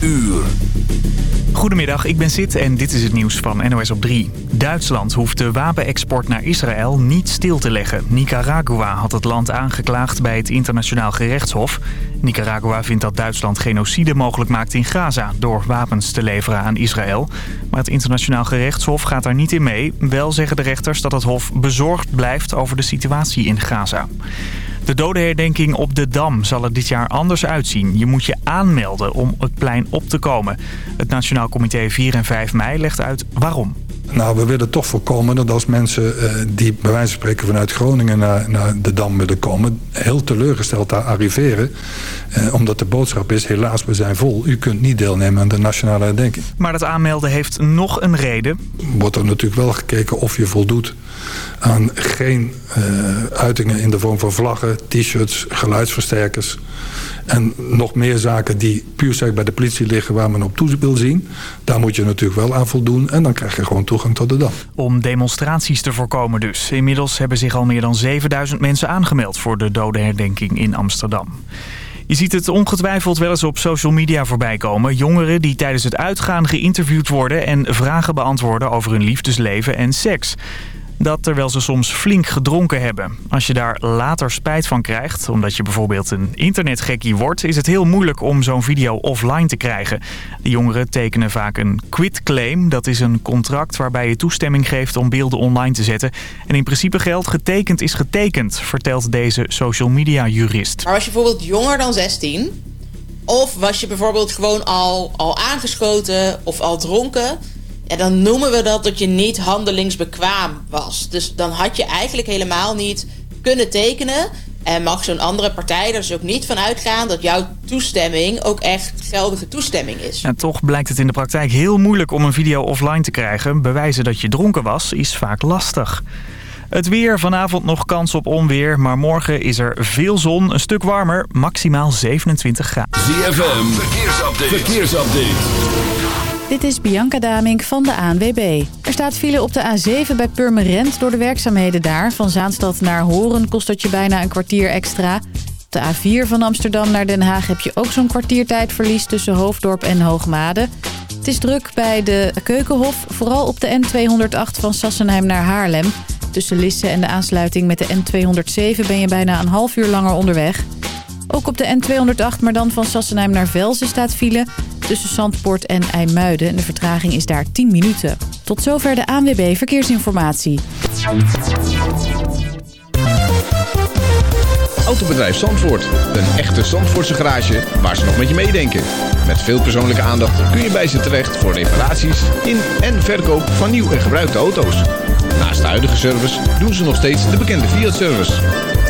uur. Goedemiddag, ik ben Sid en dit is het nieuws van NOS op 3. Duitsland hoeft de wapenexport naar Israël niet stil te leggen. Nicaragua had het land aangeklaagd bij het internationaal gerechtshof. Nicaragua vindt dat Duitsland genocide mogelijk maakt in Gaza... door wapens te leveren aan Israël. Maar het internationaal gerechtshof gaat daar niet in mee. Wel zeggen de rechters dat het hof bezorgd blijft over de situatie in Gaza. De dodenherdenking op de Dam zal er dit jaar anders uitzien. Je moet je aanmelden om het plein op te komen. Het Nationaal Comité 4 en 5 mei legt uit waarom. Nou, we willen toch voorkomen dat als mensen eh, die bij wijze van spreken vanuit Groningen naar, naar de Dam willen komen... heel teleurgesteld daar arriveren. Eh, omdat de boodschap is, helaas, we zijn vol. U kunt niet deelnemen aan de nationale herdenking. Maar het aanmelden heeft nog een reden. Wordt er natuurlijk wel gekeken of je voldoet aan geen uh, uitingen in de vorm van vlaggen, t-shirts, geluidsversterkers... En nog meer zaken die puur zeg bij de politie liggen waar men op toe wil zien. Daar moet je natuurlijk wel aan voldoen en dan krijg je gewoon toegang tot de Dam. Om demonstraties te voorkomen dus. Inmiddels hebben zich al meer dan 7000 mensen aangemeld voor de dodenherdenking in Amsterdam. Je ziet het ongetwijfeld wel eens op social media voorbij komen. Jongeren die tijdens het uitgaan geïnterviewd worden en vragen beantwoorden over hun liefdesleven en seks dat terwijl ze soms flink gedronken hebben. Als je daar later spijt van krijgt, omdat je bijvoorbeeld een internetgekkie wordt... is het heel moeilijk om zo'n video offline te krijgen. De jongeren tekenen vaak een quitclaim. Dat is een contract waarbij je toestemming geeft om beelden online te zetten. En in principe geldt getekend is getekend, vertelt deze social media jurist. Maar was je bijvoorbeeld jonger dan 16... of was je bijvoorbeeld gewoon al, al aangeschoten of al dronken ja, dan noemen we dat dat je niet handelingsbekwaam was. Dus dan had je eigenlijk helemaal niet kunnen tekenen. En mag zo'n andere partij er dus ook niet van uitgaan dat jouw toestemming ook echt geldige toestemming is. En toch blijkt het in de praktijk heel moeilijk om een video offline te krijgen. Bewijzen dat je dronken was is vaak lastig. Het weer, vanavond nog kans op onweer, maar morgen is er veel zon, een stuk warmer, maximaal 27 graden. ZFM, verkeersupdate. verkeersupdate. Dit is Bianca Damink van de ANWB. Er staat file op de A7 bij Purmerend door de werkzaamheden daar. Van Zaanstad naar Horen kost dat je bijna een kwartier extra. Op de A4 van Amsterdam naar Den Haag heb je ook zo'n kwartiertijdverlies tussen Hoofddorp en Hoogmade. Het is druk bij de Keukenhof, vooral op de N208 van Sassenheim naar Haarlem. Tussen Lisse en de aansluiting met de N207 ben je bijna een half uur langer onderweg. Ook op de N208, maar dan van Sassenheim naar Velzen staat file... tussen Zandpoort en IJmuiden. De vertraging is daar 10 minuten. Tot zover de ANWB Verkeersinformatie. Autobedrijf Zandvoort. Een echte Zandvoortse garage waar ze nog met je meedenken. Met veel persoonlijke aandacht kun je bij ze terecht... voor reparaties in en verkoop van nieuw en gebruikte auto's. Naast de huidige service doen ze nog steeds de bekende Fiat-service...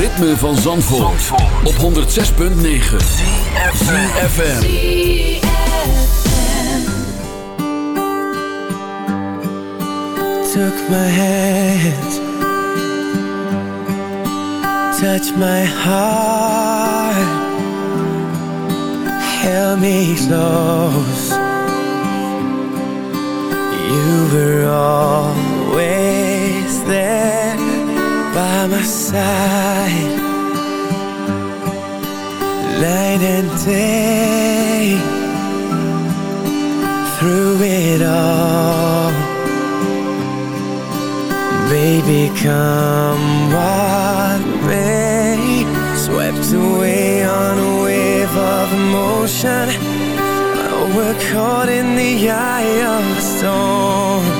Ritme van Zandvoort, op 106.9 CFFM Took my hand. Touch my heart. Held me close. You were always there by my side Night and day. Through it all. Baby, come what may. Swept away on a wave of emotion. We're caught in the eye of the storm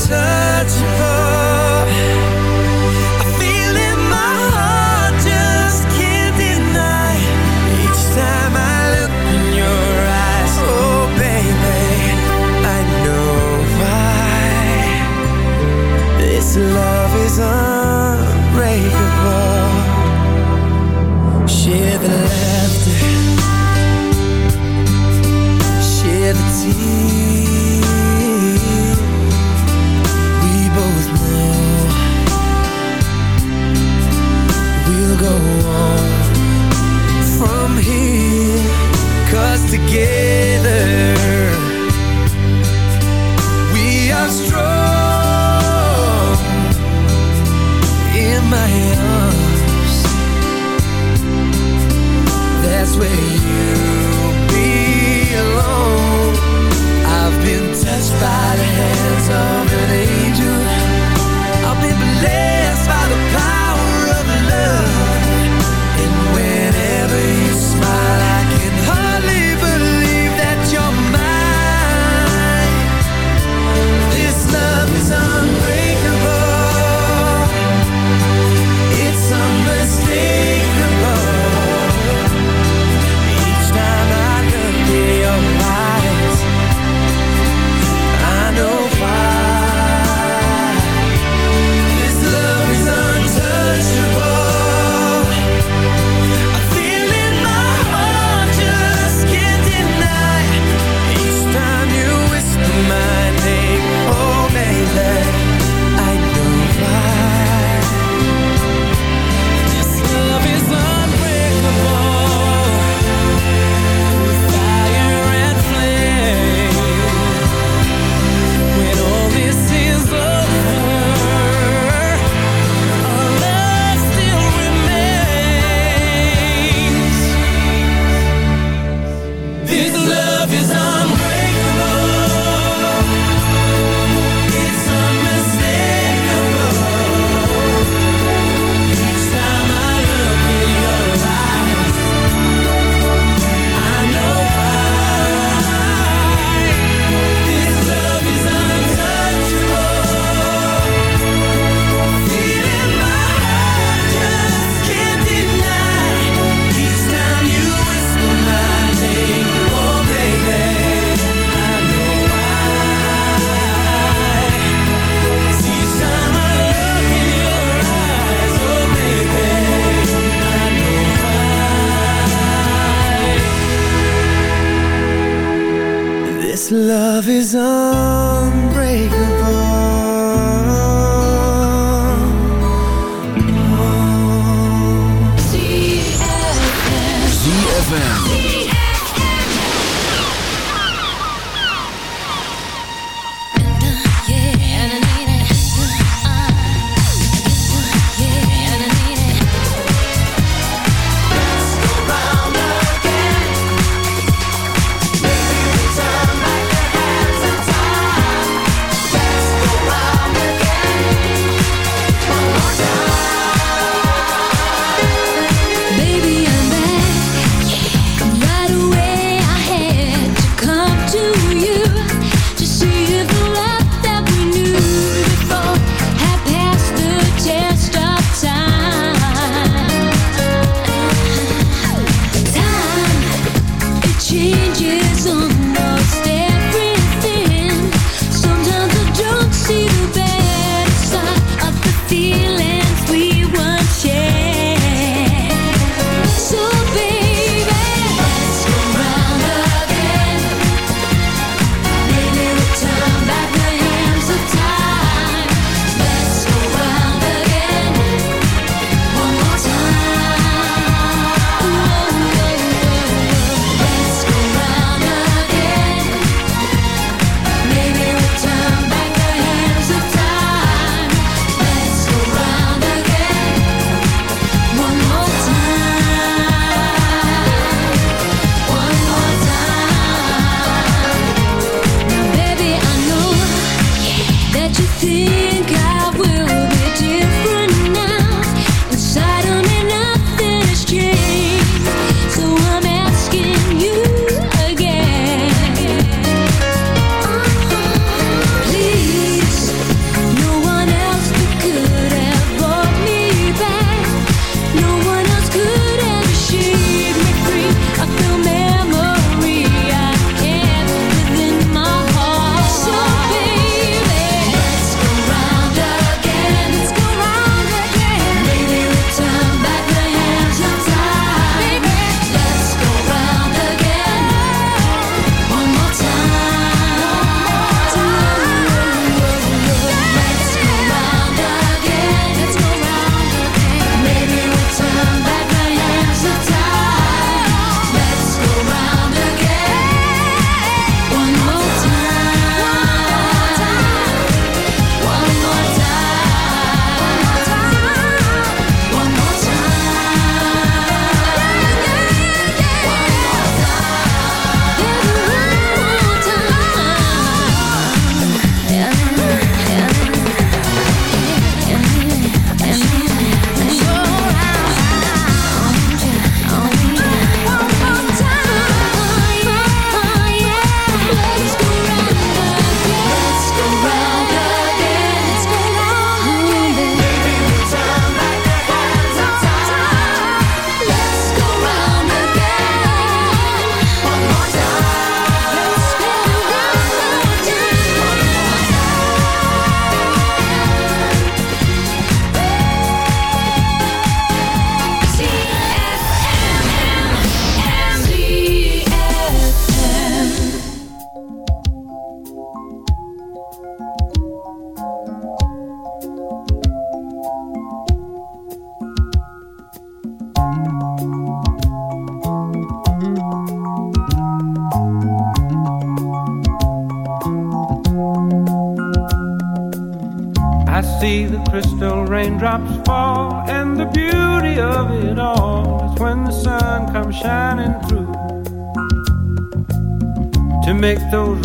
is untouchable those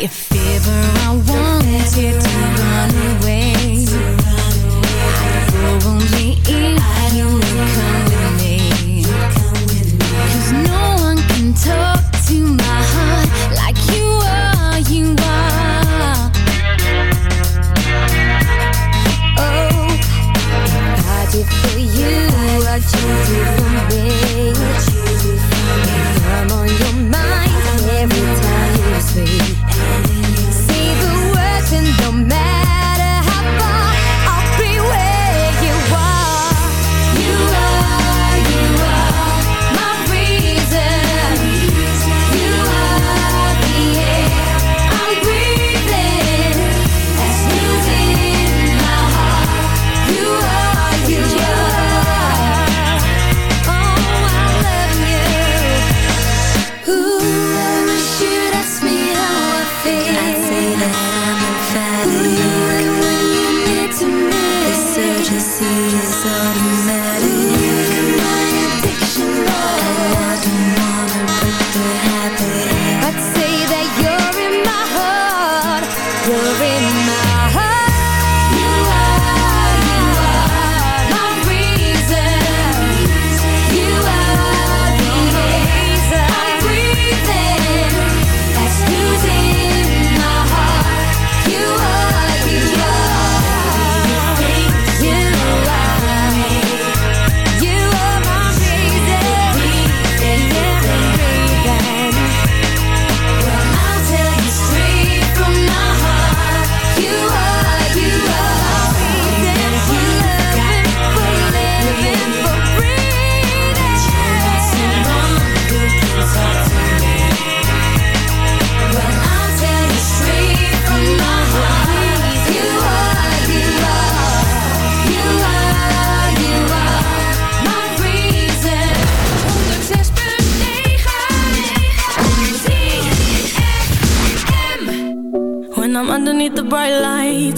If ever I wanted to run away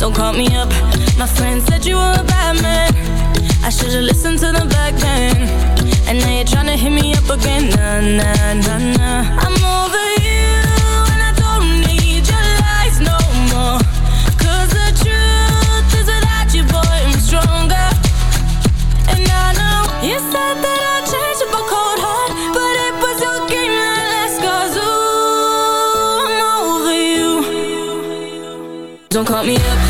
Don't call me up. My friend said you were a bad man. I should've listened to the back then. And now you're tryna hit me up again. Nah, nah, nah, nah. I'm over you And I don't need your lies no more. Cause the truth is without you, boy, I'm stronger. And I know you said that I'd change a cold heart But it was your game that ooh, I'm over you. Don't call me up,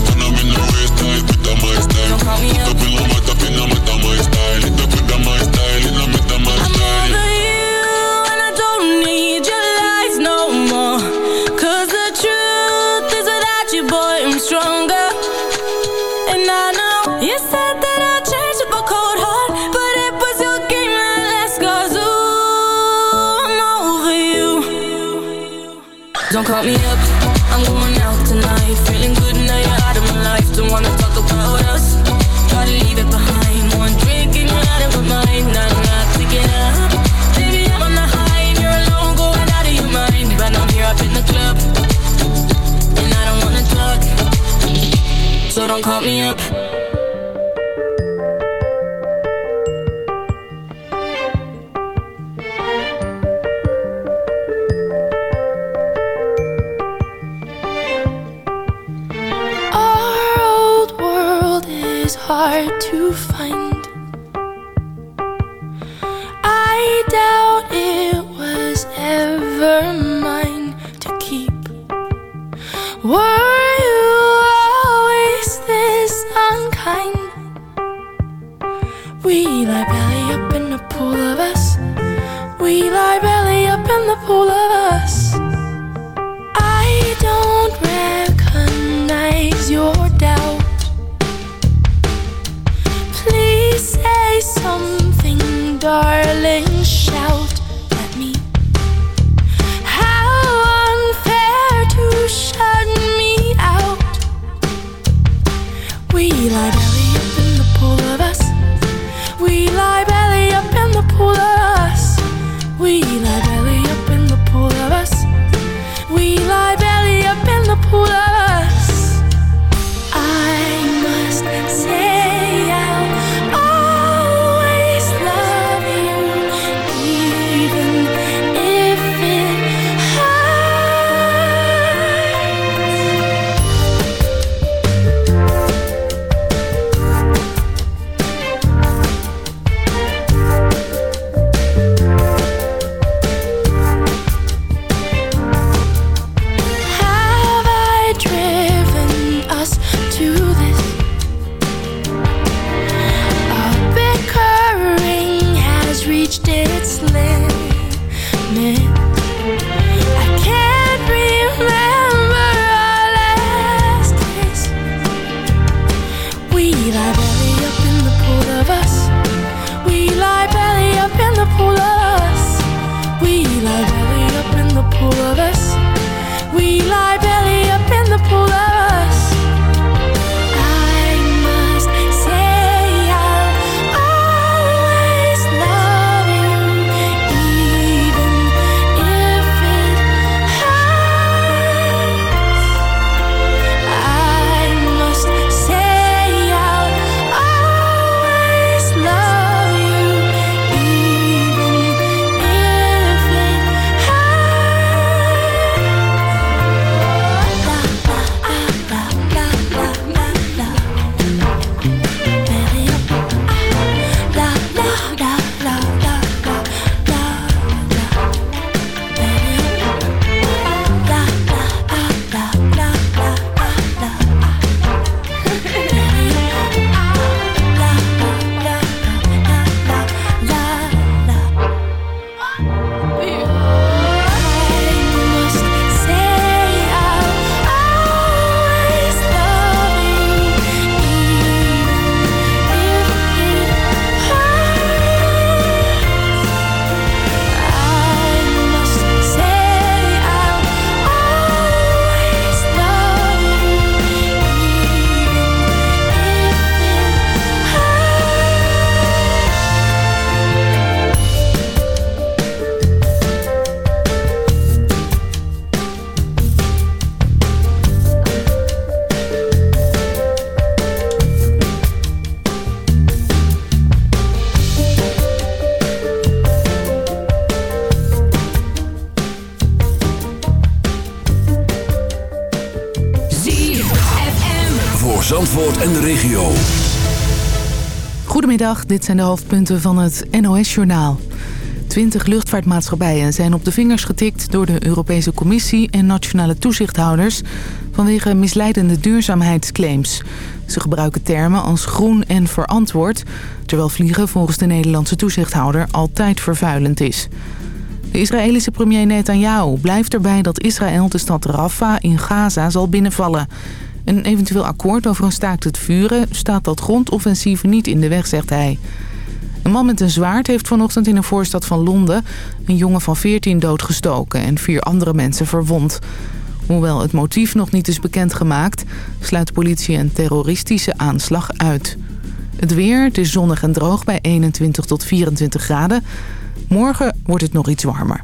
I'm over you and I don't need your lies no more. 'Cause the truth is without you, boy, I'm stronger. And I know you said that I'd change a cold heart But it was your game that last Cause ooh, I'm over you. Don't call me up, I'm going out tonight Feeling wanna talk about us Gotta leave it behind. One drink and you're out of my mind. Not to get up. Baby, I'm on the high and you're alone. Going out of your mind. But I'm here up in the club. And I don't wanna talk. So don't call me up. We lie belly up in the pool of us. We lie belly up in the pool of us. Dit zijn de hoofdpunten van het NOS-journaal. Twintig luchtvaartmaatschappijen zijn op de vingers getikt door de Europese Commissie en nationale toezichthouders vanwege misleidende duurzaamheidsclaims. Ze gebruiken termen als groen en verantwoord, terwijl vliegen volgens de Nederlandse toezichthouder altijd vervuilend is. De Israëlische premier Netanyahu blijft erbij dat Israël de stad Rafah in Gaza zal binnenvallen. Een eventueel akkoord over een staakt het vuren staat dat grondoffensief niet in de weg, zegt hij. Een man met een zwaard heeft vanochtend in een voorstad van Londen een jongen van 14 doodgestoken en vier andere mensen verwond. Hoewel het motief nog niet is bekendgemaakt, sluit de politie een terroristische aanslag uit. Het weer, het is zonnig en droog bij 21 tot 24 graden. Morgen wordt het nog iets warmer.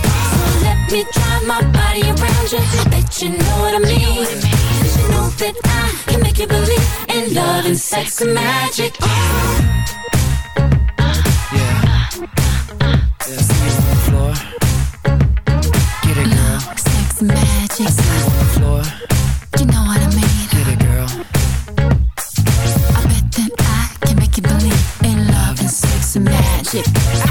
So let me drive my body around you. I bet you know what I mean. Cause you know that I can make you believe in love and sex and magic. floor. Get it, now. Sex magic. There's slice on. You know what I mean. Little girl. I bet that I can make you believe in love and sex and magic.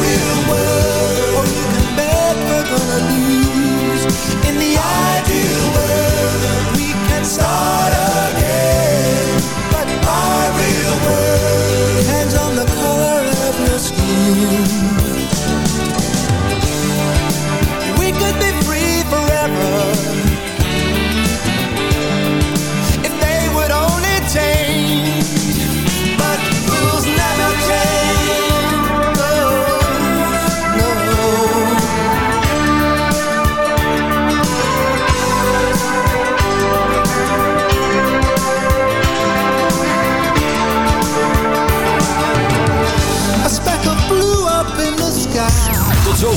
Real world,